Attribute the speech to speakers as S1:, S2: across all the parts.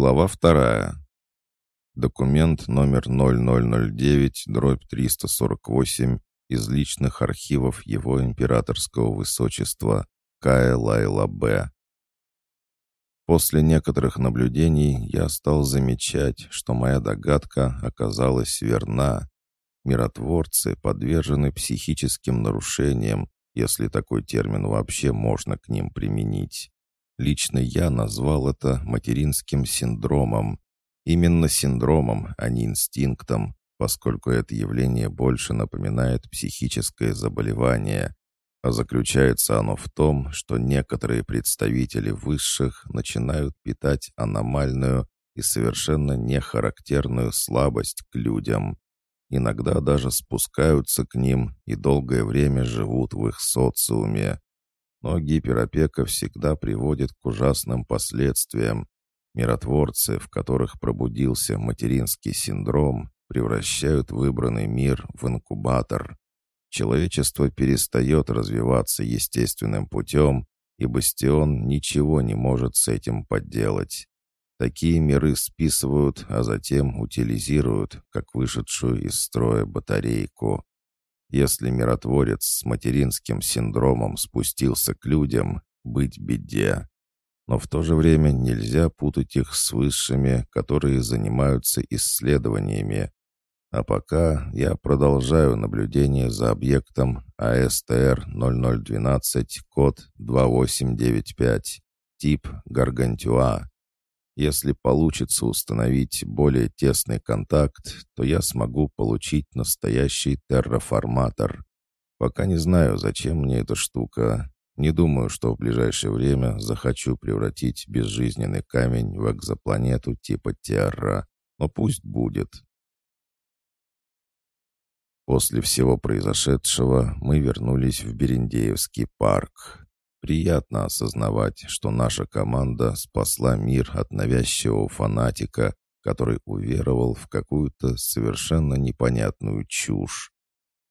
S1: Глава вторая. Документ номер 0009-348 из личных архивов его императорского высочества Кая Лайла Б. После некоторых наблюдений я стал замечать, что моя догадка оказалась верна. Миротворцы подвержены психическим нарушениям, если такой термин вообще можно к ним применить. Лично я назвал это материнским синдромом. Именно синдромом, а не инстинктом, поскольку это явление больше напоминает психическое заболевание, а заключается оно в том, что некоторые представители высших начинают питать аномальную и совершенно нехарактерную слабость к людям. Иногда даже спускаются к ним и долгое время живут в их социуме. Но гиперопека всегда приводит к ужасным последствиям. Миротворцы, в которых пробудился материнский синдром, превращают выбранный мир в инкубатор. Человечество перестает развиваться естественным путем, и Бастион ничего не может с этим поделать. Такие миры списывают, а затем утилизируют, как вышедшую из строя батарейку. Если миротворец с материнским синдромом спустился к людям, быть беде. Но в то же время нельзя путать их с высшими, которые занимаются исследованиями. А пока я продолжаю наблюдение за объектом АСТР-0012, код 2895, тип Гаргантюа. Если получится установить более тесный контакт, то я смогу получить настоящий терраформатор. Пока не знаю, зачем мне эта штука. Не думаю, что в ближайшее время захочу превратить безжизненный камень в экзопланету типа Терра. Но пусть будет. После всего произошедшего мы вернулись в Берендеевский парк. Приятно осознавать, что наша команда спасла мир от навязчивого фанатика, который уверовал в какую-то совершенно непонятную чушь.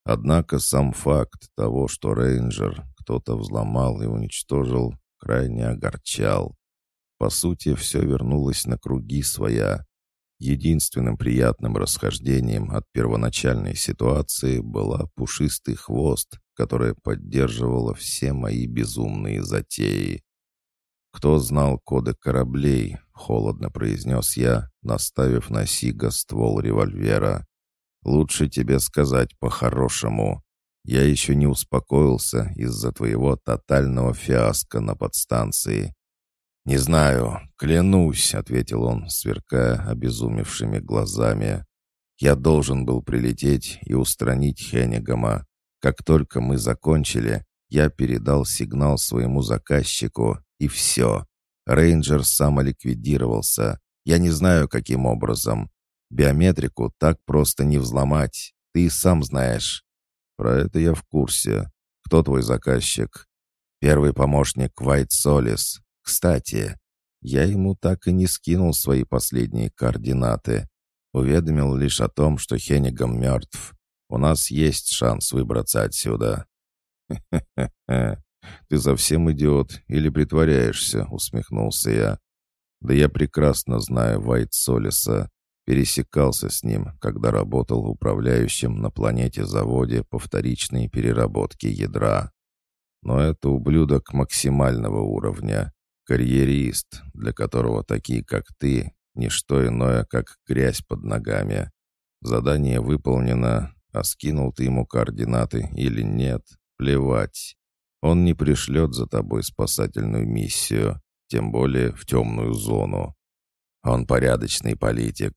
S1: Однако сам факт того, что рейнджер кто-то взломал и уничтожил, крайне огорчал. По сути, все вернулось на круги своя. Единственным приятным расхождением от первоначальной ситуации была пушистый хвост, которая поддерживала все мои безумные затеи. «Кто знал коды кораблей?» — холодно произнес я, наставив на Сига ствол револьвера. «Лучше тебе сказать по-хорошему. Я еще не успокоился из-за твоего тотального фиаско на подстанции. «Не знаю, клянусь», — ответил он, сверкая обезумевшими глазами. «Я должен был прилететь и устранить Хеннигама. Как только мы закончили, я передал сигнал своему заказчику, и все. Рейнджер самоликвидировался. Я не знаю, каким образом. Биометрику так просто не взломать. Ты сам знаешь». «Про это я в курсе. Кто твой заказчик?» «Первый помощник Вайт Солис. Кстати, я ему так и не скинул свои последние координаты. Уведомил лишь о том, что Хенниган мертв. У нас есть шанс выбраться отсюда. «Хе-хе-хе, ты совсем идиот или притворяешься?» — усмехнулся я. «Да я прекрасно знаю Вайт Солиса. Пересекался с ним, когда работал управляющим на планете-заводе по вторичной переработке ядра. Но это ублюдок максимального уровня. Карьерист, для которого такие, как ты, не что иное, как грязь под ногами. Задание выполнено, а скинул ты ему координаты или нет, плевать. Он не пришлет за тобой спасательную миссию, тем более в темную зону. Он порядочный политик.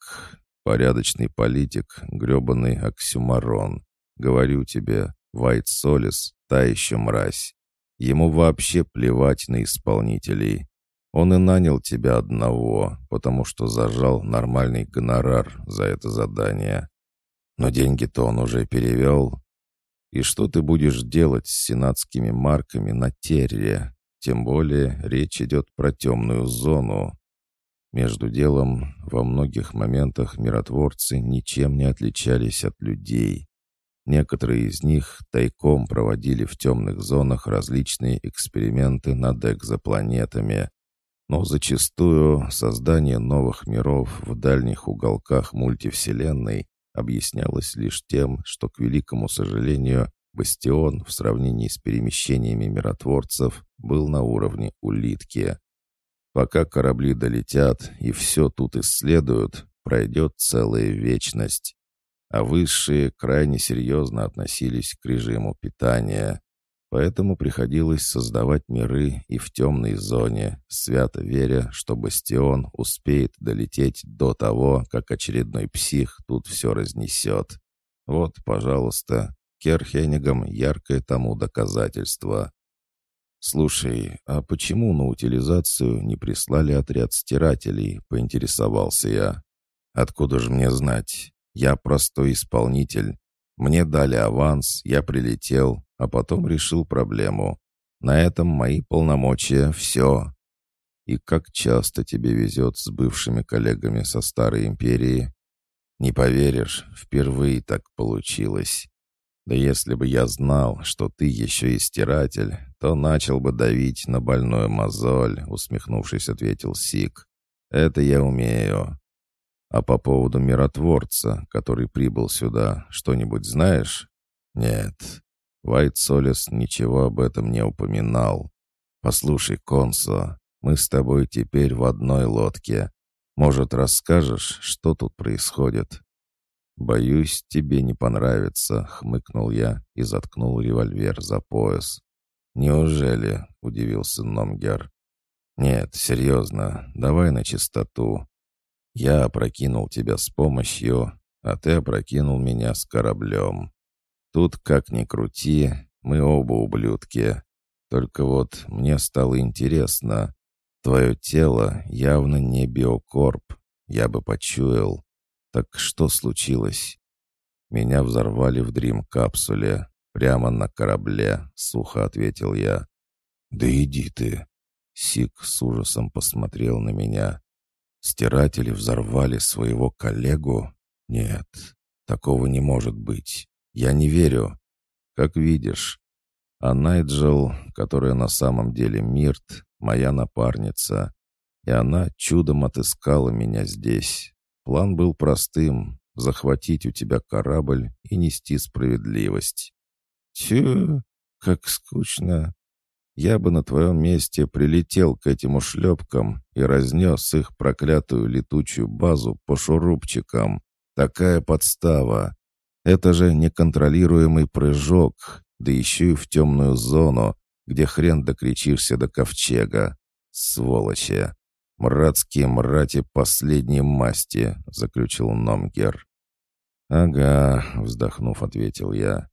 S1: Порядочный политик, гребаный оксюмарон. Говорю тебе, Вайт Солис — та еще мразь. Ему вообще плевать на исполнителей. Он и нанял тебя одного, потому что зажал нормальный гонорар за это задание. Но деньги-то он уже перевел. И что ты будешь делать с сенатскими марками на Терре? Тем более речь идет про темную зону. Между делом, во многих моментах миротворцы ничем не отличались от людей. Некоторые из них тайком проводили в темных зонах различные эксперименты над экзопланетами. но зачастую создание новых миров в дальних уголках мультивселенной объяснялось лишь тем, что, к великому сожалению, бастион в сравнении с перемещениями миротворцев был на уровне улитки. Пока корабли долетят и все тут исследуют, пройдет целая вечность. А высшие крайне серьезно относились к режиму питания. Поэтому приходилось создавать миры и в темной зоне, свято веря, что Бастион успеет долететь до того, как очередной псих тут все разнесет. Вот, пожалуйста, Керхенигам яркое тому доказательство. «Слушай, а почему на утилизацию не прислали отряд стирателей?» — поинтересовался я. «Откуда же мне знать? Я простой исполнитель. Мне дали аванс, я прилетел, а потом решил проблему. На этом мои полномочия — все. И как часто тебе везет с бывшими коллегами со Старой Империи? Не поверишь, впервые так получилось. Да если бы я знал, что ты еще и стиратель, то начал бы давить на больную мозоль, усмехнувшись, ответил Сик. Это я умею. А по поводу миротворца, который прибыл сюда, что-нибудь знаешь? Нет. Вайт Солис ничего об этом не упоминал. «Послушай, Консо, мы с тобой теперь в одной лодке. Может, расскажешь, что тут происходит?» «Боюсь, тебе не понравится», — хмыкнул я и заткнул револьвер за пояс. «Неужели?» — удивился Номгер. «Нет, серьезно, давай на чистоту. Я опрокинул тебя с помощью, а ты опрокинул меня с кораблем. Тут, как ни крути, мы оба ублюдки. Только вот мне стало интересно. Твое тело явно не биокорп. Я бы почуял. Так что случилось? Меня взорвали в дрим-капсуле. Прямо на корабле, сухо ответил я. Да иди ты. Сик с ужасом посмотрел на меня. Стиратели взорвали своего коллегу? Нет, такого не может быть. Я не верю. Как видишь. А Найджел, которая на самом деле Мирт, моя напарница. И она чудом отыскала меня здесь. План был простым — захватить у тебя корабль и нести справедливость. Тю, как скучно. Я бы на твоем месте прилетел к этим ушлепкам и разнес их проклятую летучую базу по шурупчикам. Такая подстава. Это же неконтролируемый прыжок, да еще и в темную зону, где хрен докричишься до ковчега. Сволочи! Мратские мрати последней масти, заключил Номгер. Ага, вздохнув, ответил я.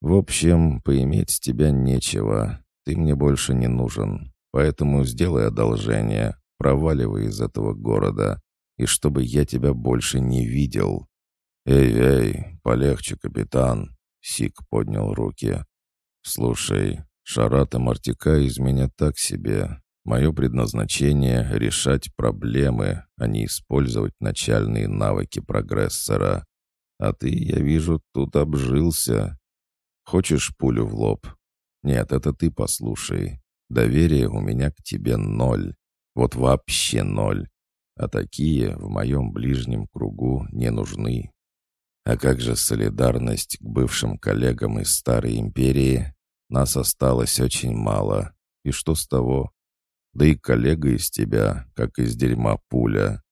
S1: В общем, поиметь с тебя нечего. Ты мне больше не нужен. Поэтому сделай одолжение, проваливай из этого города, и чтобы я тебя больше не видел. «Эй-эй, полегче, капитан!» Сик поднял руки. «Слушай, Шарата Мартика из меня так себе. Мое предназначение — решать проблемы, а не использовать начальные навыки прогрессора. А ты, я вижу, тут обжился. Хочешь пулю в лоб? Нет, это ты послушай. Доверие у меня к тебе ноль. Вот вообще ноль. А такие в моем ближнем кругу не нужны. А как же солидарность к бывшим коллегам из Старой Империи? Нас осталось очень мало. И что с того? Да и коллега из тебя, как из дерьма пуля.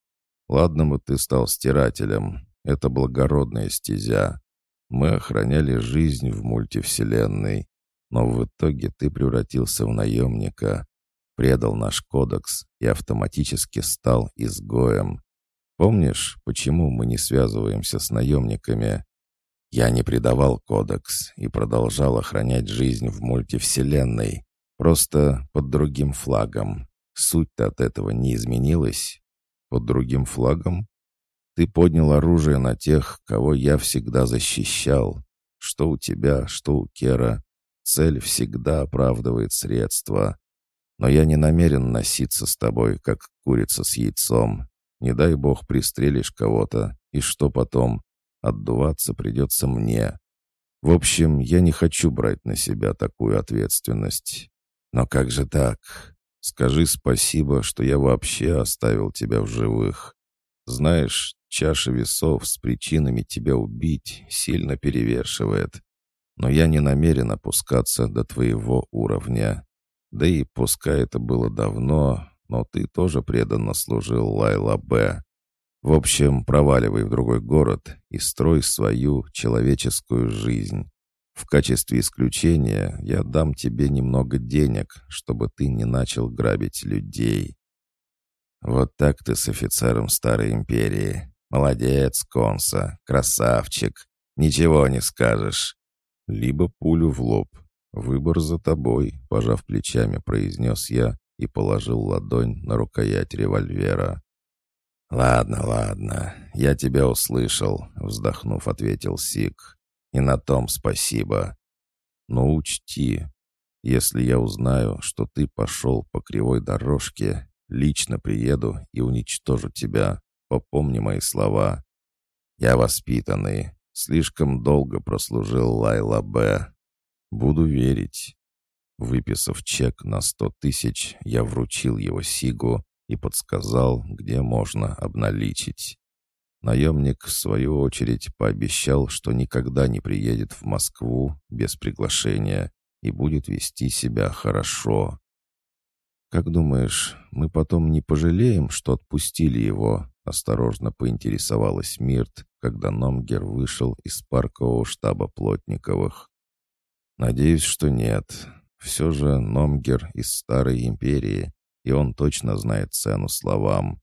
S1: Ладно бы ты стал стирателем. Это благородная стезя. Мы охраняли жизнь в мультивселенной. Но в итоге ты превратился в наемника, предал наш кодекс и автоматически стал изгоем. Помнишь, почему мы не связываемся с наемниками? Я не предавал кодекс и продолжал охранять жизнь в мультивселенной, просто под другим флагом. Суть-то от этого не изменилась. Под другим флагом? Ты поднял оружие на тех, кого я всегда защищал. Что у тебя, что у Кера. Цель всегда оправдывает средства. Но я не намерен носиться с тобой, как курица с яйцом. Не дай бог пристрелишь кого-то, и что потом? Отдуваться придется мне. В общем, я не хочу брать на себя такую ответственность. Но как же так? Скажи спасибо, что я вообще оставил тебя в живых. Знаешь, чаша весов с причинами тебя убить сильно перевершивает. Но я не намерен опускаться до твоего уровня. Да и пускай это было давно, но ты тоже преданно служил Лайла Б. В общем, проваливай в другой город и строй свою человеческую жизнь. В качестве исключения я дам тебе немного денег, чтобы ты не начал грабить людей. Вот так ты с офицером Старой Империи. Молодец, Конса, красавчик. Ничего не скажешь. Либо пулю в лоб. Выбор за тобой, пожав плечами, произнес я и положил ладонь на рукоять револьвера. «Ладно, ладно, я тебя услышал», — вздохнув, ответил Сик. «И на том спасибо. Но учти, если я узнаю, что ты пошел по кривой дорожке, лично приеду и уничтожу тебя. Попомни мои слова. Я воспитанный, слишком долго прослужил Лайла Б. Буду верить». Выписав чек на сто тысяч, я вручил его Сигу, и подсказал, где можно обналичить. Наемник, в свою очередь, пообещал, что никогда не приедет в Москву без приглашения и будет вести себя хорошо. «Как думаешь, мы потом не пожалеем, что отпустили его?» — осторожно поинтересовалась Мирт, когда Номгер вышел из паркового штаба Плотниковых. «Надеюсь, что нет. Все же Номгер из Старой Империи, и он точно знает цену словам.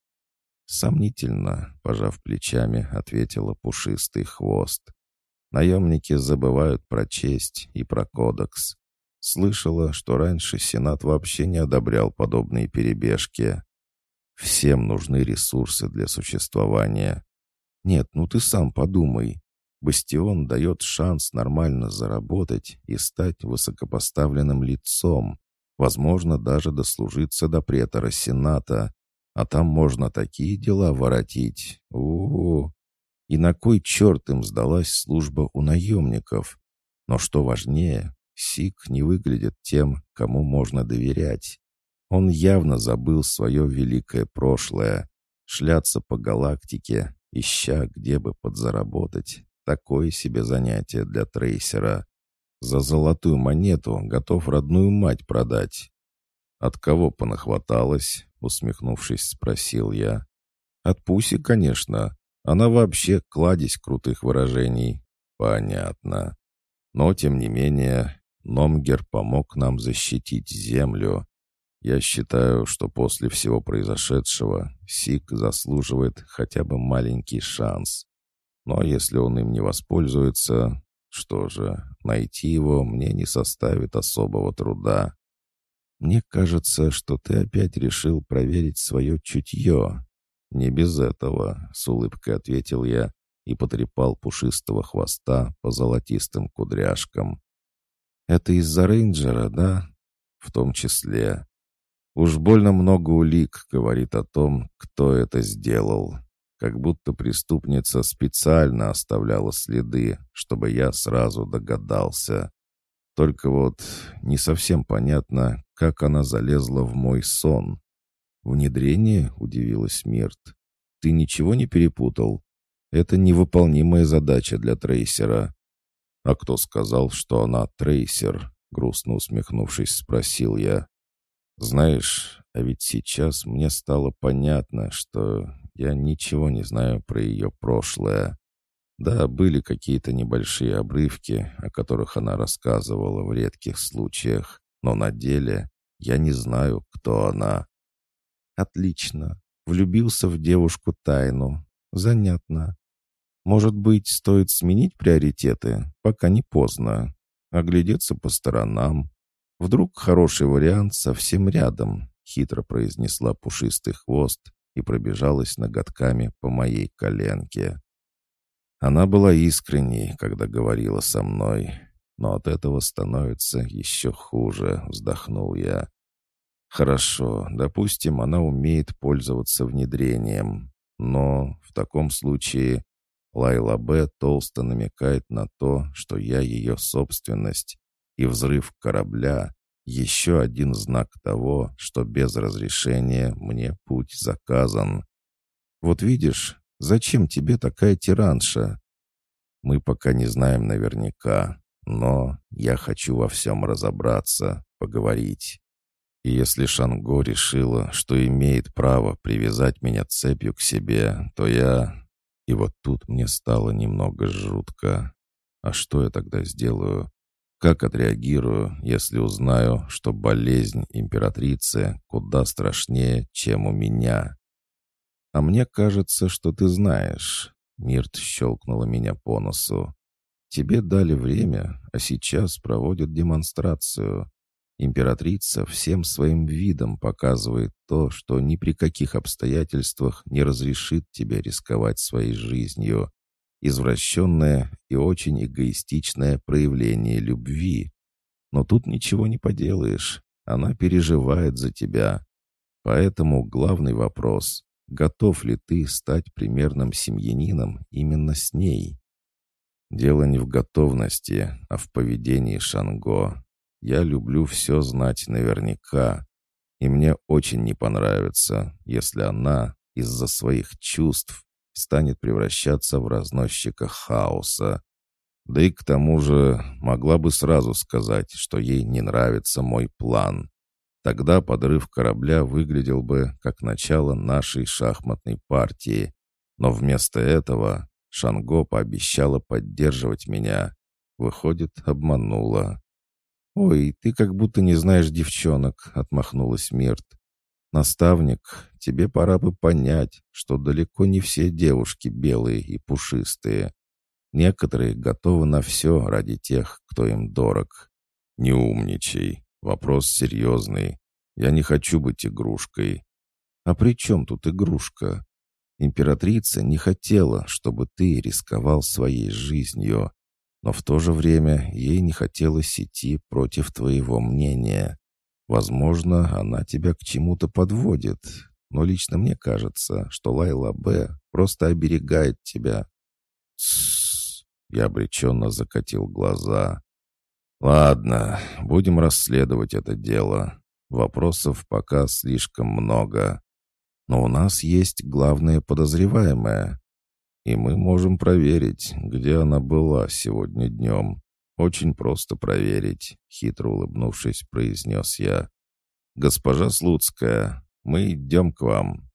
S1: «Сомнительно», — пожав плечами, ответила пушистый хвост. «Наемники забывают про честь и про кодекс. Слышала, что раньше Сенат вообще не одобрял подобные перебежки. Всем нужны ресурсы для существования. Нет, ну ты сам подумай. Бастион дает шанс нормально заработать и стать высокопоставленным лицом, Возможно, даже дослужиться до претора Сената. А там можно такие дела воротить. У, -у, у И на кой черт им сдалась служба у наемников? Но что важнее, Сик не выглядит тем, кому можно доверять. Он явно забыл свое великое прошлое. Шляться по галактике, ища, где бы подзаработать. Такое себе занятие для трейсера. За золотую монету готов родную мать продать. От кого понахваталась? Усмехнувшись, спросил я. От Пуси, конечно. Она вообще кладезь крутых выражений. Понятно. Но, тем не менее, Номгер помог нам защитить землю. Я считаю, что после всего произошедшего Сик заслуживает хотя бы маленький шанс. Но если он им не воспользуется, что же, найти его мне не составит особого труда. Мне кажется, что ты опять решил проверить свое чутье. Не без этого, с улыбкой ответил я и потрепал пушистого хвоста по золотистым кудряшкам. Это из-за рейнджера, да? В том числе. Уж больно много улик говорит о том, кто это сделал как будто преступница специально оставляла следы, чтобы я сразу догадался. Только вот не совсем понятно, как она залезла в мой сон. «Внедрение?» — удивилась Мирт. «Ты ничего не перепутал? Это невыполнимая задача для трейсера». «А кто сказал, что она трейсер?» — грустно усмехнувшись, спросил я. «Знаешь, а ведь сейчас мне стало понятно, что я ничего не знаю про ее прошлое. Да, были какие-то небольшие обрывки, о которых она рассказывала в редких случаях, но на деле я не знаю, кто она. Отлично. Влюбился в девушку тайну. Занятно. Может быть, стоит сменить приоритеты, пока не поздно. Оглядеться по сторонам. Вдруг хороший вариант совсем рядом, хитро произнесла пушистый хвост и пробежалась ноготками по моей коленке. Она была искренней, когда говорила со мной, но от этого становится еще хуже, вздохнул я. Хорошо, допустим, она умеет пользоваться внедрением, но в таком случае Лайла Б толсто намекает на то, что я ее собственность, и взрыв корабля Еще один знак того, что без разрешения мне путь заказан. Вот видишь, зачем тебе такая тиранша? Мы пока не знаем наверняка, но я хочу во всем разобраться, поговорить. И если Шанго решила, что имеет право привязать меня цепью к себе, то я... И вот тут мне стало немного жутко. А что я тогда сделаю? Как отреагирую, если узнаю, что болезнь императрицы куда страшнее, чем у меня? А мне кажется, что ты знаешь. Мирт щелкнула меня по носу. Тебе дали время, а сейчас проводят демонстрацию. Императрица всем своим видом показывает то, что ни при каких обстоятельствах не разрешит тебе рисковать своей жизнью извращенное и очень эгоистичное проявление любви. Но тут ничего не поделаешь, она переживает за тебя. Поэтому главный вопрос — готов ли ты стать примерным семьянином именно с ней? Дело не в готовности, а в поведении Шанго. Я люблю все знать наверняка, и мне очень не понравится, если она из-за своих чувств станет превращаться в разносчика хаоса. Да и к тому же могла бы сразу сказать, что ей не нравится мой план. Тогда подрыв корабля выглядел бы как начало нашей шахматной партии. Но вместо этого Шанго пообещала поддерживать меня. Выходит, обманула. «Ой, ты как будто не знаешь девчонок», — отмахнулась Мирт. «Наставник, тебе пора бы понять, что далеко не все девушки белые и пушистые. Некоторые готовы на все ради тех, кто им дорог. Не умничай. Вопрос серьезный. Я не хочу быть игрушкой. А при чем тут игрушка? Императрица не хотела, чтобы ты рисковал своей жизнью, но в то же время ей не хотелось идти против твоего мнения. Возможно, она тебя к чему-то подводит, но лично мне кажется, что Лайла Б. просто оберегает тебя. Тссс, я обреченно закатил глаза. Ладно, будем расследовать это дело. Вопросов пока слишком много. Но у нас есть главная подозреваемая. И мы можем проверить, где она была сегодня днем. «Очень просто проверить», — хитро улыбнувшись, произнес я. «Госпожа Слуцкая, мы идем к вам».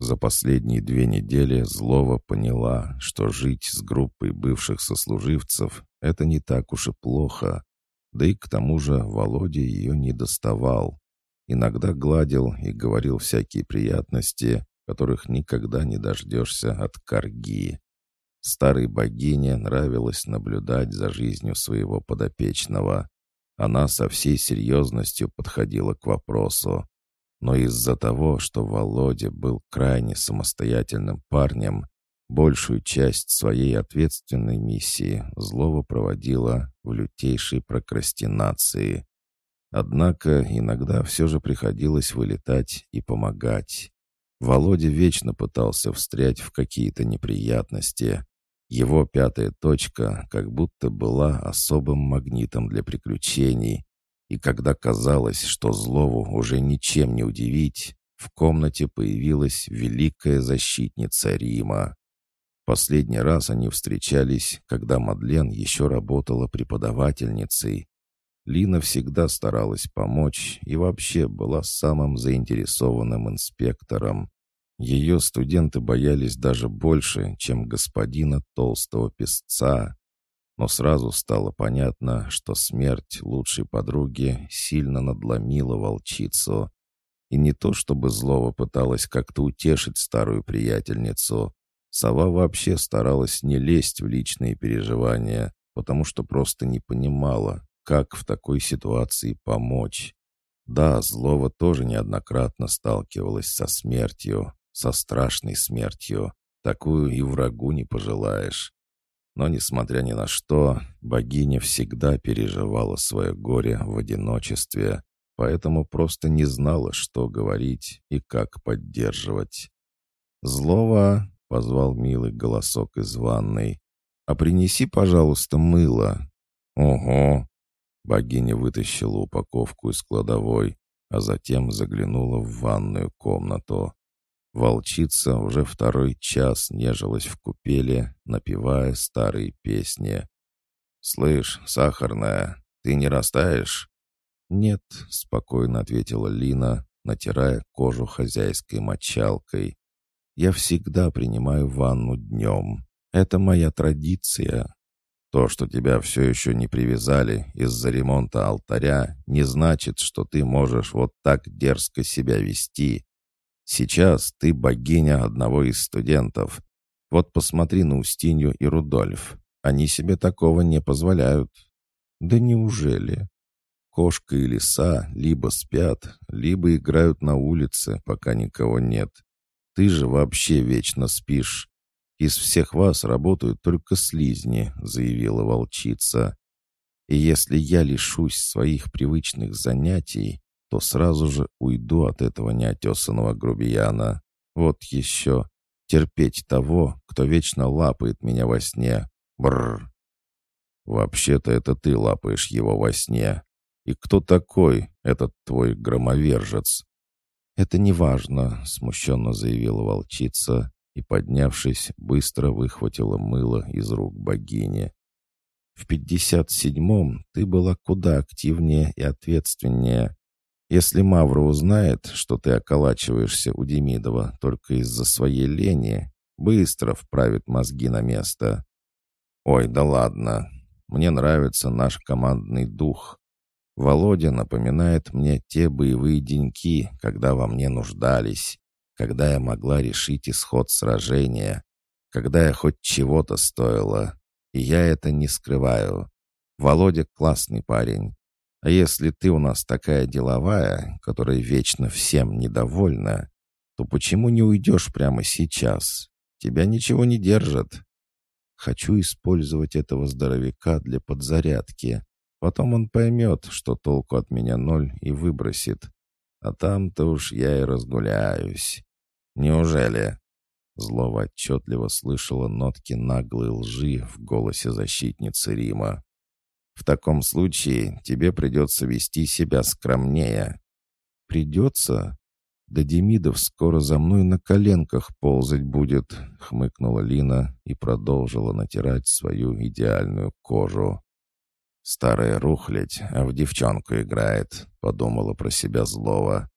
S1: За последние две недели Злова поняла, что жить с группой бывших сослуживцев — это не так уж и плохо. Да и к тому же Володя ее не доставал. Иногда гладил и говорил всякие приятности, которых никогда не дождешься от корги. Старой богине нравилось наблюдать за жизнью своего подопечного. Она со всей серьезностью подходила к вопросу. Но из-за того, что Володя был крайне самостоятельным парнем, большую часть своей ответственной миссии Злова проводила в лютейшей прокрастинации. Однако иногда все же приходилось вылетать и помогать. Володя вечно пытался встрять в какие-то неприятности. Его пятая точка как будто была особым магнитом для приключений. И когда казалось, что Злову уже ничем не удивить, в комнате появилась великая защитница Рима. Последний раз они встречались, когда Мадлен еще работала преподавательницей. Лина всегда старалась помочь и вообще была самым заинтересованным инспектором. Ее студенты боялись даже больше, чем господина толстого песца. Но сразу стало понятно, что смерть лучшей подруги сильно надломила волчицу. И не то чтобы Злова пыталась как-то утешить старую приятельницу. Сова вообще старалась не лезть в личные переживания, потому что просто не понимала, как в такой ситуации помочь? Да, Злова тоже неоднократно сталкивалась со смертью, со страшной смертью. Такую и врагу не пожелаешь. Но, несмотря ни на что, богиня всегда переживала свое горе в одиночестве, поэтому просто не знала, что говорить и как поддерживать. «Злова!» — позвал милый голосок из ванной. «А принеси, пожалуйста, мыло». «Ого! Богиня вытащила упаковку из кладовой, а затем заглянула в ванную комнату. Волчица уже второй час нежилась в купеле, напевая старые песни. «Слышь, сахарная, ты не растаешь?» «Нет», — спокойно ответила Лина, натирая кожу хозяйской мочалкой. «Я всегда принимаю ванну днем. Это моя традиция». То, что тебя все еще не привязали из-за ремонта алтаря, не значит, что ты можешь вот так дерзко себя вести. Сейчас ты богиня одного из студентов. Вот посмотри на Устинью и Рудольф. Они себе такого не позволяют. Да неужели? Кошка и лиса либо спят, либо играют на улице, пока никого нет. Ты же вообще вечно спишь. Из всех вас работают только слизни», — заявила волчица. «И если я лишусь своих привычных занятий, то сразу же уйду от этого неотесанного грубияна. Вот еще. Терпеть того, кто вечно лапает меня во сне. Бррр. Вообще-то это ты лапаешь его во сне. И кто такой этот твой громовержец? Это не важно, смущенно заявила волчица и, поднявшись, быстро выхватила мыло из рук богини. «В пятьдесят седьмом ты была куда активнее и ответственнее. Если Мавра узнает, что ты околачиваешься у Демидова только из-за своей лени, быстро вправит мозги на место. Ой, да ладно, мне нравится наш командный дух. Володя напоминает мне те боевые деньки, когда во мне нуждались когда я могла решить исход сражения, когда я хоть чего-то стоила. И я это не скрываю. Володя классный парень. А если ты у нас такая деловая, которая вечно всем недовольна, то почему не уйдешь прямо сейчас? Тебя ничего не держит. Хочу использовать этого здоровяка для подзарядки. Потом он поймет, что толку от меня ноль и выбросит. А там-то уж я и разгуляюсь. «Неужели?» Злова отчетливо слышала нотки наглой лжи в голосе защитницы Рима. «В таком случае тебе придется вести себя скромнее». «Придется? Да Демидов скоро за мной на коленках ползать будет», — хмыкнула Лина и продолжила натирать свою идеальную кожу. «Старая рухлядь, а в девчонку играет», — подумала про себя Злова.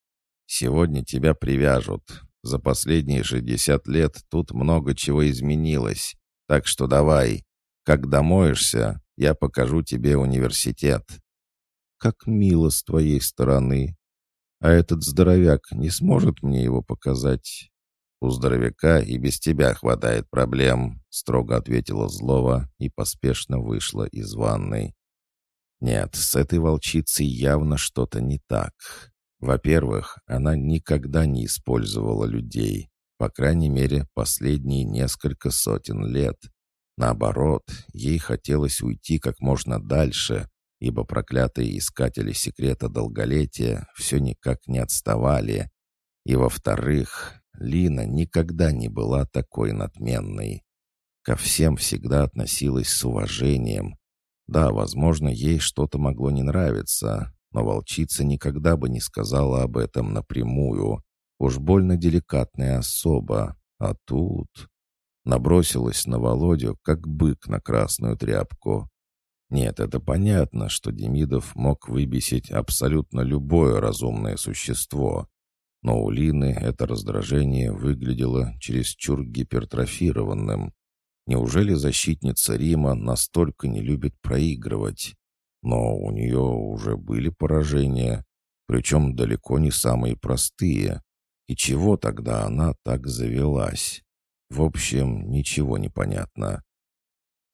S1: «Сегодня тебя привяжут, за последние шестьдесят лет тут много чего изменилось. Так что давай, как домоешься, я покажу тебе университет». «Как мило с твоей стороны. А этот здоровяк не сможет мне его показать?» «У здоровяка и без тебя хватает проблем», — строго ответила Злова и поспешно вышла из ванной. «Нет, с этой волчицей явно что-то не так. Во-первых, она никогда не использовала людей, по крайней мере, последние несколько сотен лет. Наоборот, ей хотелось уйти как можно дальше, ибо проклятые искатели секрета долголетия все никак не отставали. И во-вторых, Лина никогда не была такой надменной. Ко всем всегда относилась с уважением. Да, возможно, ей что-то могло не нравиться, но волчица никогда бы не сказала об этом напрямую. Уж больно деликатная особа. А тут... Набросилась на Володю, как бык на красную тряпку. Нет, это понятно, что Демидов мог выбесить абсолютно любое разумное существо. Но у Лины это раздражение выглядело чересчур гипертрофированным. Неужели защитница Рима настолько не любит проигрывать? Но у нее уже были поражения, причем далеко не самые простые. И чего тогда она так завелась? В общем, ничего не понятно.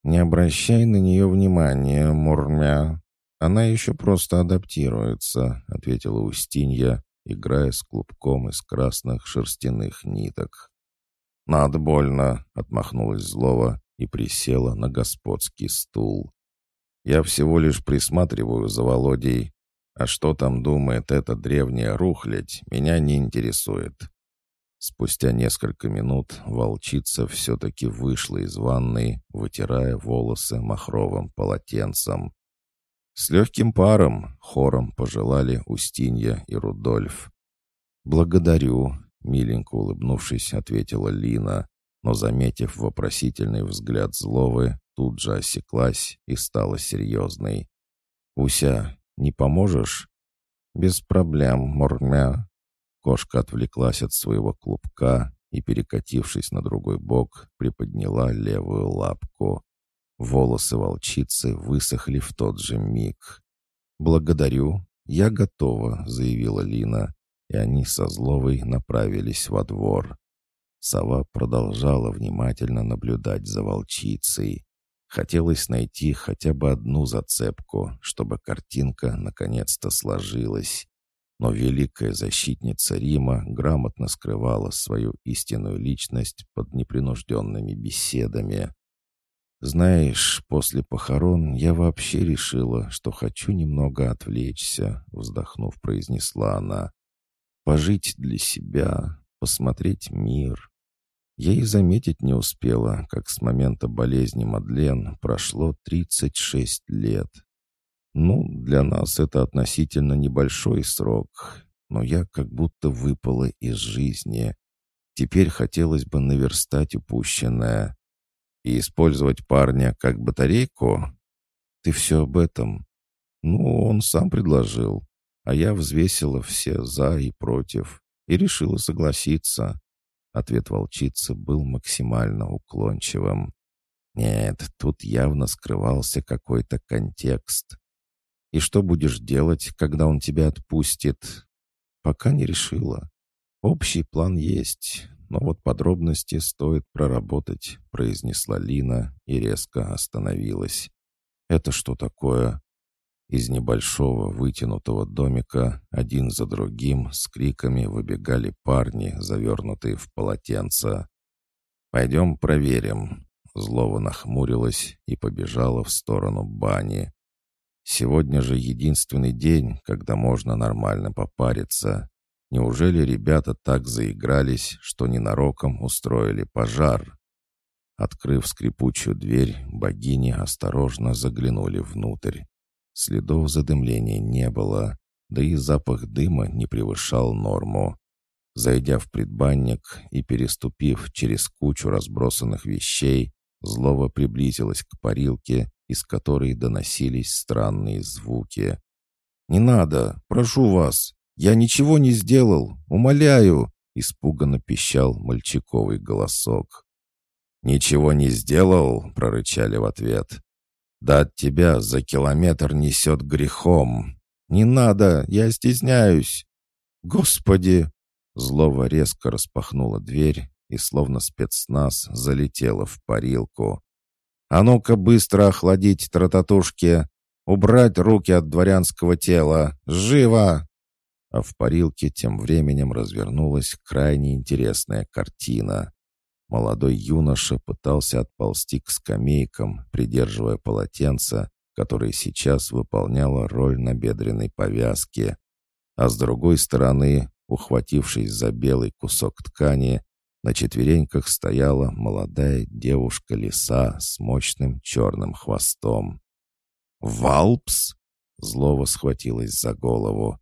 S1: «Не обращай на нее внимания, Мурмя. Она еще просто адаптируется», — ответила Устинья, играя с клубком из красных шерстяных ниток. «Надо больно», — отмахнулась злого и присела на господский стул. Я всего лишь присматриваю за Володей, а что там думает эта древняя рухлядь, меня не интересует. Спустя несколько минут волчица все-таки вышла из ванной, вытирая волосы махровым полотенцем. «С легким паром», — хором пожелали Устинья и Рудольф. «Благодарю», — миленько улыбнувшись, ответила Лина, но, заметив вопросительный взгляд зловы, тут же осеклась и стала серьезной. «Уся, не поможешь?» «Без проблем, Мурмя». Кошка отвлеклась от своего клубка и, перекатившись на другой бок, приподняла левую лапку. Волосы волчицы высохли в тот же миг. «Благодарю, я готова», — заявила Лина, и они со зловой направились во двор. Сова продолжала внимательно наблюдать за волчицей. Хотелось найти хотя бы одну зацепку, чтобы картинка наконец-то сложилась. Но великая защитница Рима грамотно скрывала свою истинную личность под непринужденными беседами. «Знаешь, после похорон я вообще решила, что хочу немного отвлечься», — вздохнув, произнесла она. «Пожить для себя, посмотреть мир». Я и заметить не успела, как с момента болезни Мадлен прошло 36 лет. Ну, для нас это относительно небольшой срок, но я как будто выпала из жизни. Теперь хотелось бы наверстать упущенное. И использовать парня как батарейку? Ты все об этом. Ну, он сам предложил, а я взвесила все «за» и «против» и решила согласиться. Ответ волчицы был максимально уклончивым. Нет, тут явно скрывался какой-то контекст. И что будешь делать, когда он тебя отпустит? Пока не решила. Общий план есть, но вот подробности стоит проработать, произнесла Лина и резко остановилась. Это что такое? Из небольшого вытянутого домика один за другим с криками выбегали парни, завернутые в полотенца. «Пойдем проверим». Злова нахмурилась и побежала в сторону бани. Сегодня же единственный день, когда можно нормально попариться. Неужели ребята так заигрались, что ненароком устроили пожар? Открыв скрипучую дверь, богини осторожно заглянули внутрь. Следов задымления не было, да и запах дыма не превышал норму. Зайдя в предбанник и переступив через кучу разбросанных вещей, Злова приблизилась к парилке из которой доносились странные звуки. «Не надо! Прошу вас! Я ничего не сделал! Умоляю!» — испуганно пищал мальчиковый голосок. «Ничего не сделал?» — прорычали в ответ. «Да от тебя за километр несет грехом! Не надо! Я стесняюсь!» «Господи!» Злова резко распахнула дверь и, словно спецназ, залетела в парилку. А ну-ка быстро охладить трататушки, убрать руки от дворянского тела. Живо!» А в парилке тем временем развернулась крайне интересная картина. Молодой юноша пытался отползти к скамейкам, придерживая полотенце, которое сейчас выполняло роль набедренной повязки. А с другой стороны, ухватившись за белый кусок ткани, на четвереньках стояла молодая девушка-лиса с мощным черным хвостом. «Валпс!» — злово схватилась за голову.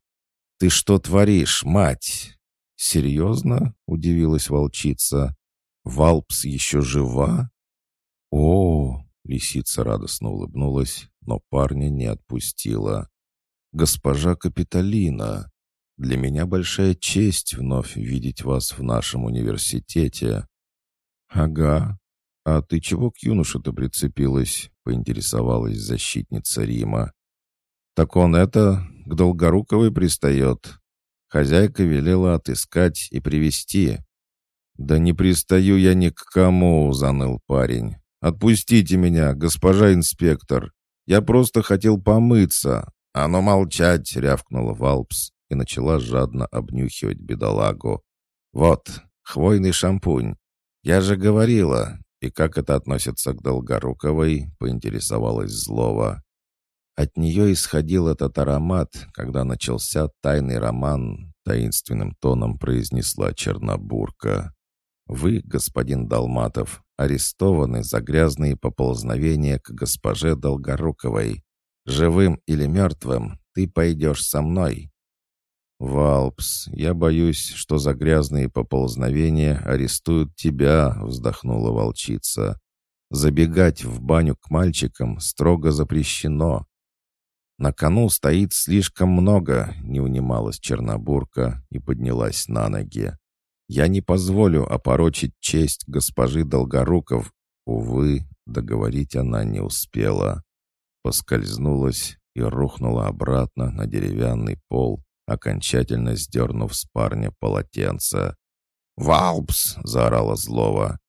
S1: «Ты что творишь, мать?» «Серьезно?» — удивилась волчица. «Валпс еще жива?» «О!» — лисица радостно улыбнулась, но парня не отпустила. «Госпожа Капитолина, для меня большая честь вновь видеть вас в нашем университете». «Ага. А ты чего к юноше-то прицепилась?» — поинтересовалась защитница Рима. «Так он это, к Долгоруковой пристает. Хозяйка велела отыскать и привести «Да не пристаю я ни к кому», — заныл парень. «Отпустите меня, госпожа инспектор. Я просто хотел помыться». «А ну молчать!» — рявкнула Валпс и начала жадно обнюхивать бедолагу. «Вот, хвойный шампунь. Я же говорила. И как это относится к Долгоруковой?» — поинтересовалась Злова. От нее исходил этот аромат, когда начался тайный роман, таинственным тоном произнесла Чернобурка. «Вы, господин Долматов, арестованы за грязные поползновения к госпоже Долгоруковой. Живым или мертвым, ты пойдешь со мной». «Валпс, я боюсь, что за грязные поползновения арестуют тебя», — вздохнула волчица. «Забегать в баню к мальчикам строго запрещено». «На кону стоит слишком много», — не унималась Чернобурка и поднялась на ноги. «Я не позволю опорочить честь госпожи Долгоруков». Увы, договорить она не успела. Поскользнулась и рухнула обратно на деревянный пол, окончательно сдернув с парня полотенце. «Валпс!» — заорала злого.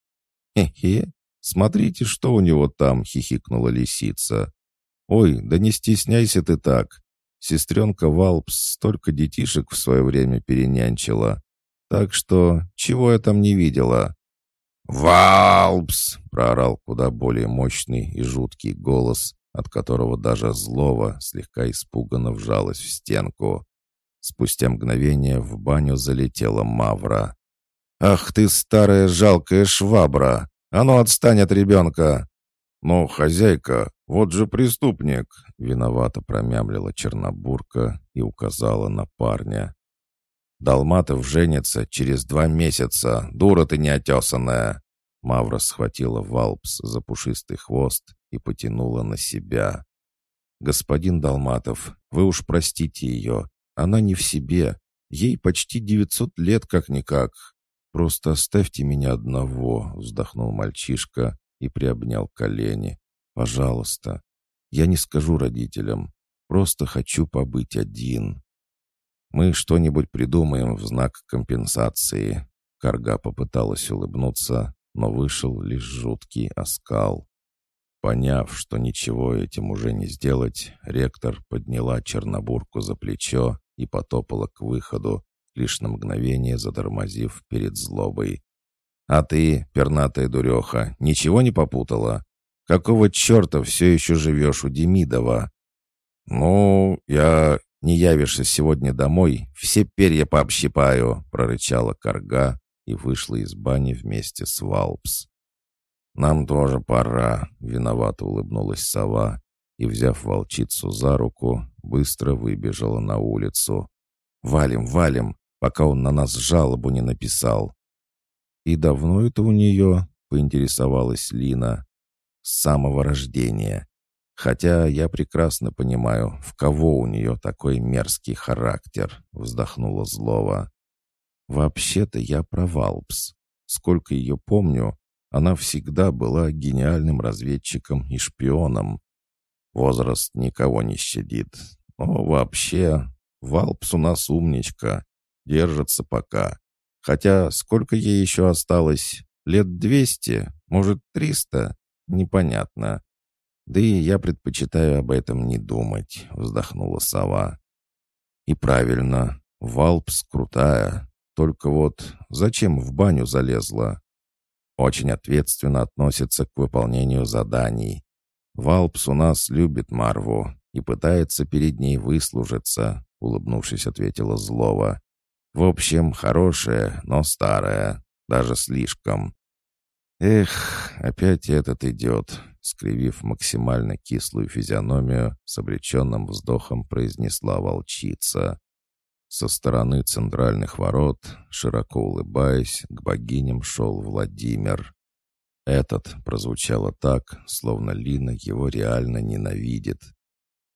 S1: «Хе-хе! Смотрите, что у него там!» — хихикнула лисица. «Ой, да не стесняйся ты так! Сестренка Валпс столько детишек в свое время перенянчила. Так что, чего я там не видела?» «Валпс!» — проорал куда более мощный и жуткий голос, от которого даже злого слегка испуганно вжалась в стенку. Спустя мгновение в баню залетела Мавра. «Ах ты, старая жалкая швабра! А ну отстань от ребенка!» «Ну, хозяйка, вот же преступник!» Виновато промямлила Чернобурка и указала на парня. «Долматов женится через два месяца, дура ты неотесанная!» Мавра схватила Валпс за пушистый хвост и потянула на себя. «Господин Долматов, вы уж простите ее. Она не в себе. Ей почти девятьсот лет как-никак. Просто оставьте меня одного», — вздохнул мальчишка и приобнял колени. «Пожалуйста. Я не скажу родителям. Просто хочу побыть один». «Мы что-нибудь придумаем в знак компенсации». Карга попыталась улыбнуться, но вышел лишь жуткий оскал. Поняв, что ничего этим уже не сделать, ректор подняла Чернобурку за плечо и потопала к выходу, лишь на мгновение затормозив перед злобой. «А ты, пернатая дуреха, ничего не попутала? Какого черта все еще живешь у Демидова?» «Ну, я... не явишься сегодня домой, все перья пообщипаю», — прорычала корга и вышла из бани вместе с Валпс. «Нам тоже пора», — виновато улыбнулась сова и, взяв волчицу за руку, быстро выбежала на улицу. «Валим, валим, пока он на нас жалобу не написал». «И давно это у нее?» — поинтересовалась Лина. «С самого рождения. Хотя я прекрасно понимаю, в кого у нее такой мерзкий характер», — вздохнула злого. «Вообще-то я про Валпс. Сколько ее помню, она всегда была гениальным разведчиком и шпионом. Возраст никого не щадит. Но вообще, Валпс у нас умничка. Держится пока. Хотя сколько ей еще осталось? Лет двести? Может, триста? Непонятно. Да и я предпочитаю об этом не думать, вздохнула сова. И правильно, Валпс крутая. Только вот зачем в баню залезла? Очень ответственно относится к выполнению заданий. «Валпс у нас любит Марву и пытается перед ней выслужиться», — улыбнувшись, ответила Злова. «В общем, хорошая, но старая, даже слишком». «Эх, опять этот идет», — скривив максимально кислую физиономию, с обреченным вздохом произнесла волчица. Со стороны центральных ворот, широко улыбаясь, к богиням шел Владимир. Этот прозвучало так, словно Лина его реально ненавидит.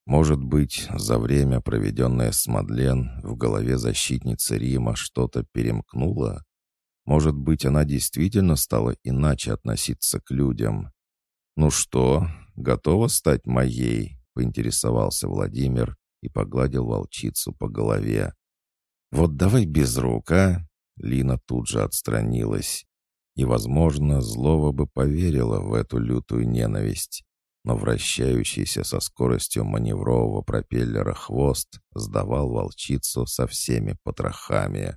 S1: Может быть, за время, проведенное с Мадлен, в голове защитницы Рима что-то перемкнуло? Может быть, она действительно стала иначе относиться к людям? «Ну что, готова стать моей?» — поинтересовался Владимир и погладил волчицу по голове. «Вот давай без рук, а?» Лина тут же отстранилась. И, возможно, Злова бы поверила в эту лютую ненависть. Но вращающийся со скоростью маневрового пропеллера хвост сдавал волчицу со всеми потрохами.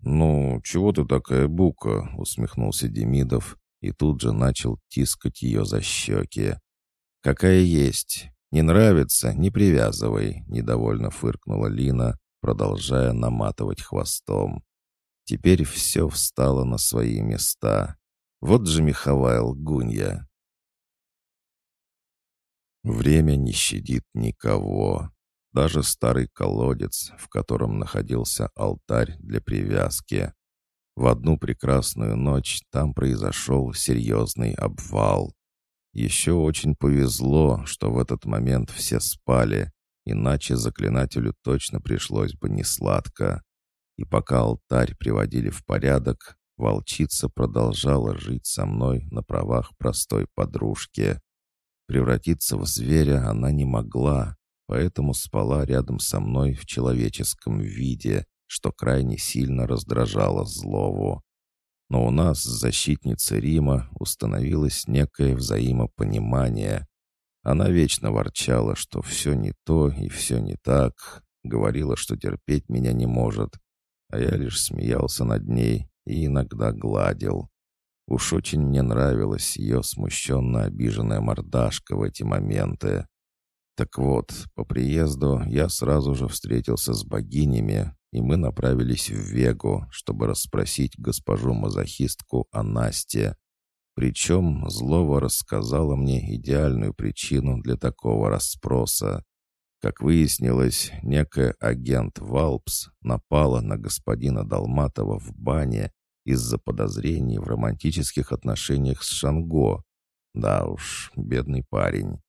S1: «Ну, чего ты такая бука?» — усмехнулся Демидов и тут же начал тискать ее за щеки. «Какая есть. Не нравится — не привязывай», — недовольно фыркнула Лина, продолжая наматывать хвостом. Теперь все встало на свои места. Вот же меховая лгунья. Время не щадит никого. Даже старый колодец, в котором находился алтарь для привязки. В одну прекрасную ночь там произошел серьезный обвал. Еще очень повезло, что в этот момент все спали, иначе заклинателю точно пришлось бы несладко. И пока алтарь приводили в порядок, волчица продолжала жить со мной на правах простой подружки. Превратиться в зверя она не могла, поэтому спала рядом со мной в человеческом виде, что крайне сильно раздражало злову. Но у нас с защитницей Рима установилось некое взаимопонимание. Она вечно ворчала, что все не то и все не так, говорила, что терпеть меня не может, а я лишь смеялся над ней и иногда гладил. Уж очень мне нравилась ее смущенно обиженная мордашка в эти моменты. Так вот, по приезду я сразу же встретился с богинями, и мы направились в Вегу, чтобы расспросить госпожу-мазохистку о Насте. Причем Злова рассказала мне идеальную причину для такого расспроса. Как выяснилось, некая агент Валпс напала на господина Долматова в бане из-за подозрений в романтических отношениях с Шанго. Да уж, бедный парень.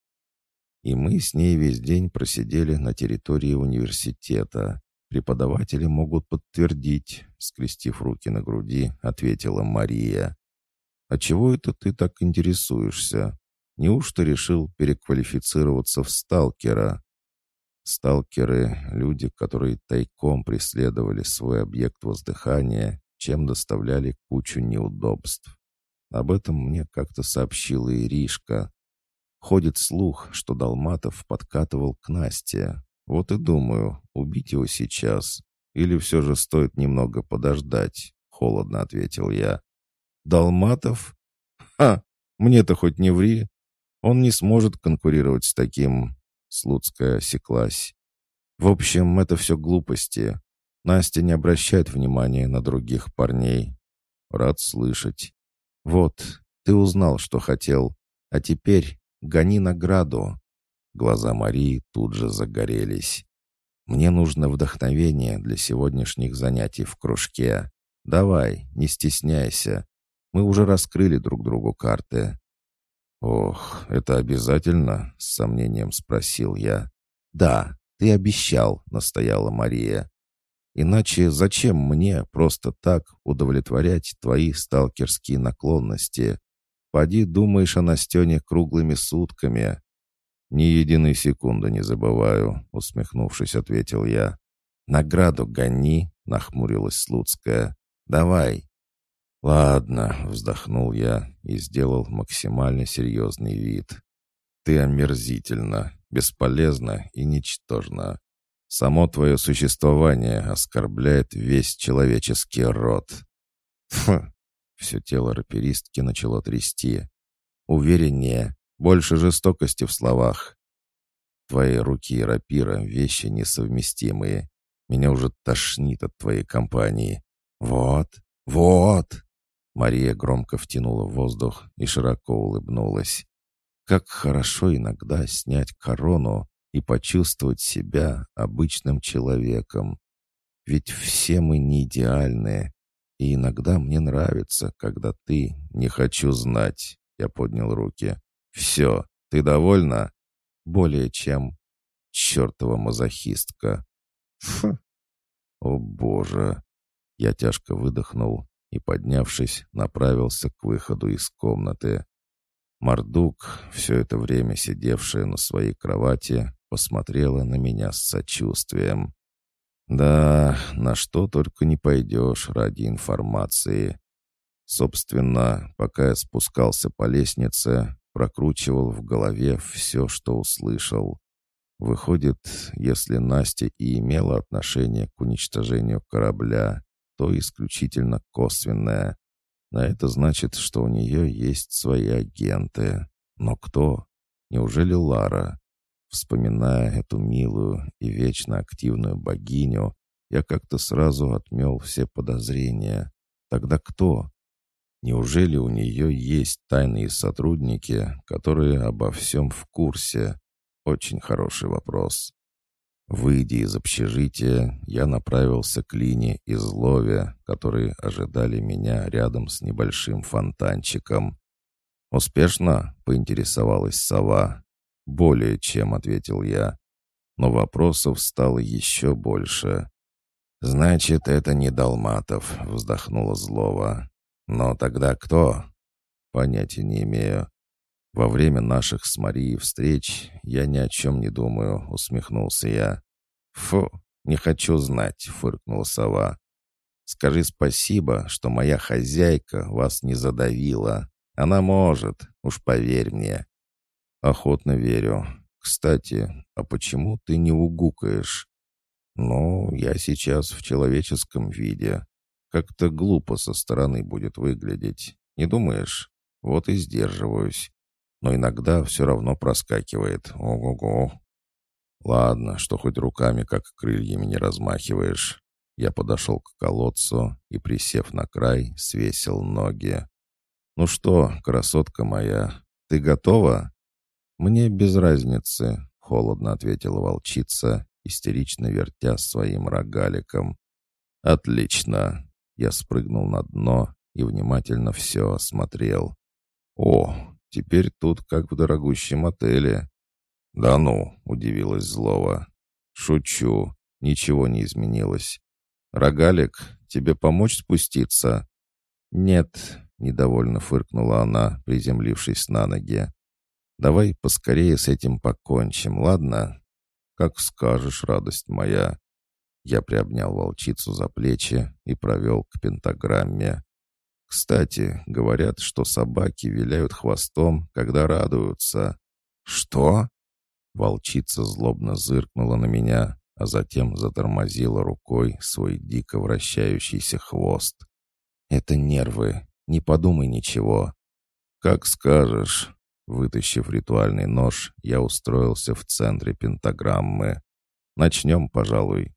S1: И мы с ней весь день просидели на территории университета. Преподаватели могут подтвердить, скрестив руки на груди, ответила Мария. «А чего это ты так интересуешься? Неужто решил переквалифицироваться в сталкера?» Сталкеры — люди, которые тайком преследовали свой объект воздыхания, чем доставляли кучу неудобств. Об этом мне как-то сообщила Иришка, Ходит слух, что Долматов подкатывал к Насте. Вот и думаю, убить его сейчас. Или все же стоит немного подождать?» Холодно ответил я. «Долматов? Ха! Мне-то хоть не ври. Он не сможет конкурировать с таким...» Слуцкая осеклась. «В общем, это все глупости. Настя не обращает внимания на других парней. Рад слышать. Вот, ты узнал, что хотел. А теперь Гони награду!» Глаза Марии тут же загорелись. «Мне нужно вдохновение для сегодняшних занятий в кружке. Давай, не стесняйся. Мы уже раскрыли друг другу карты». «Ох, это обязательно?» — с сомнением спросил я. «Да, ты обещал», — настояла Мария. «Иначе зачем мне просто так удовлетворять твои сталкерские наклонности? Поди думаешь о Настене круглыми сутками». «Ни единой секунды не забываю», — усмехнувшись, ответил я. «Награду гони», — нахмурилась Слуцкая. «Давай». «Ладно», — вздохнул я и сделал максимально серьезный вид. «Ты омерзительно, бесполезно и ничтожно. Само твое существование оскорбляет весь человеческий род». «Фу, все тело раперистки начало трясти. «Увереннее, больше жестокости в словах. Твои руки и рапира — вещи несовместимые. Меня уже тошнит от твоей компании. Вот, вот!» Мария громко втянула воздух и широко улыбнулась. «Как хорошо иногда снять корону и почувствовать себя обычным человеком. Ведь все мы не идеальные, и иногда мне нравится, когда ты не хочу знать. Я поднял руки. Все, ты довольна? Более чем. Чертова мазохистка. Фу. О боже. Я тяжко выдохнул и, поднявшись, направился к выходу из комнаты. Мардук, все это время сидевшая на своей кровати, посмотрела на меня с сочувствием. Да, на что только не пойдешь ради информации. Собственно, пока я спускался по лестнице, прокручивал в голове все, что услышал. Выходит, если Настя и имела отношение к уничтожению корабля, то исключительно косвенное. А это значит, что у нее есть свои агенты. Но кто? Неужели Лара? Вспоминая эту милую и вечно активную богиню, я как-то сразу отмел все подозрения. Тогда кто? Неужели у нее есть тайные сотрудники, которые обо всем в курсе? Очень хороший вопрос. Выйдя из общежития, я направился к Лине и Злове, которые ожидали меня рядом с небольшим фонтанчиком. «Успешно?» — поинтересовалась сова. «Более чем», — ответил я. Но вопросов стало еще больше. «Значит, это не Долматов», — вздохнула Злова. «Но тогда кто?» «Понятия не имею. Во время наших с Марией встреч я ни о чем не думаю», — усмехнулся я. «Фу, не хочу знать», — фыркнула сова. «Скажи спасибо, что моя хозяйка вас не задавила. Она может, уж поверь мне». «Охотно верю. Кстати, а почему ты не угукаешь?» «Ну, я сейчас в человеческом виде. Как-то глупо со стороны будет выглядеть. Не думаешь? Вот и сдерживаюсь. Но иногда все равно проскакивает. Ого-го. Ладно, что хоть руками, как крыльями, не размахиваешь. Я подошел к колодцу и, присев на край, свесил ноги. «Ну что, красотка моя, ты готова?» «Мне без разницы», — холодно ответила волчица, истерично вертя своим рогаликом. «Отлично!» Я спрыгнул на дно и внимательно все осмотрел. «О, теперь тут как в дорогущем отеле». «Да ну!» — удивилась Злова. «Шучу. Ничего не изменилось. Рогалик, тебе помочь спуститься?» «Нет», — недовольно фыркнула она, приземлившись на ноги. «Давай поскорее с этим покончим, ладно?» «Как скажешь, радость моя». Я приобнял волчицу за плечи и провел к пентаграмме. Кстати, говорят, что собаки виляют хвостом, когда радуются. «Что?» Волчица злобно зыркнула на меня, а затем затормозила рукой свой дико вращающийся хвост. «Это нервы. Не подумай ничего». «Как скажешь». Вытащив ритуальный нож, я устроился в центре пентаграммы. «Начнем, пожалуй».